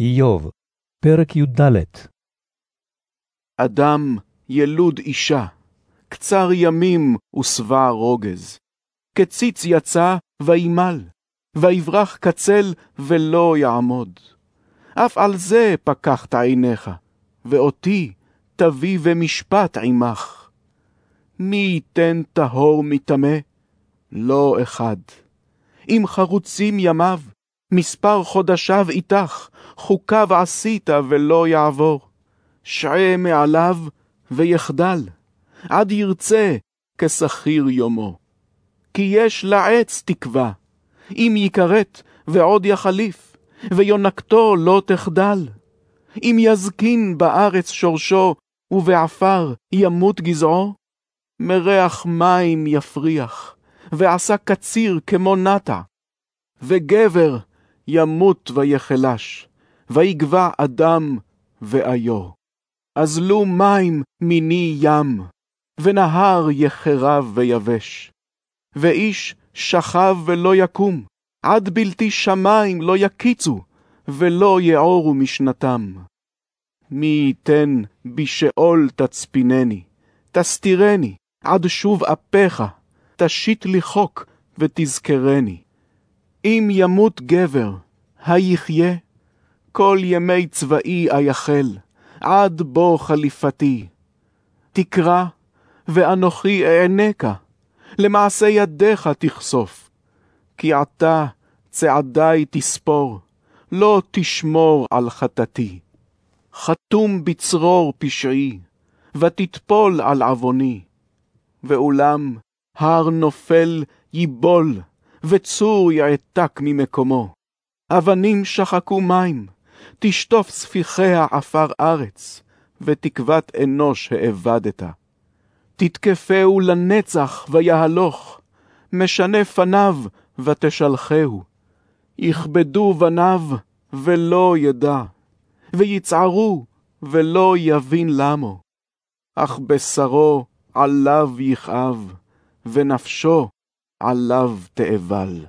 איוב, פרק י"ד אדם ילוד אישה, קצר ימים ושבע רוגז. כציץ יצא וימל, ויברח קצל ולא יעמוד. אף על זה פקחת עיניך, ואותי תביא ומשפט עמך. מי ייתן טהור מטמא? לא אחד. אם חרוצים ימיו, מספר חודשיו איתך, חוקיו עשית ולא יעבור. שעה מעליו ויחדל, עד ירצה כשכיר יומו. כי יש לעץ תקווה, אם יכרת ועוד יחליף, ויונקתו לא תחדל. אם יזקין בארץ שורשו, ובעפר ימות גזעו, מריח מים יפריח, ועשה קציר כמו נטע. וגבר ימות ויחלש, ויגבע אדם ואיו. אזלו מים מיני ים, ונהר יחרב ויבש. ואיש שכב ולא יקום, עד בלתי שמים לא יקיצו, ולא יעורו משנתם. מי ייתן בשאול תצפינני, תסתירני, עד שוב אפיך, תשית לי חוק ותזכרני. אם ימות גבר, היחיה, כל ימי צבאי אייחל, עד בוא חליפתי. תקרא, ואנוכי אענקה, למעשה ידיך תחשוף. כי עתה צעדי תספור, לא תשמור על חטאתי. חתום בצרור פשעי, ותטפול על עווני. ואולם הר נופל ייבול, וצור יעתק ממקומו. אבנים שחקו מים, תשטוף ספיחיה עפר ארץ, ותקוות אנוש האבדת. תתקפהו לנצח ויהלוך, משנה פניו ותשלחהו. יכבדו בניו ולא ידע, ויצערו ולא יבין למו. אך בשרו עליו יכאב, ונפשו עליו תאבל.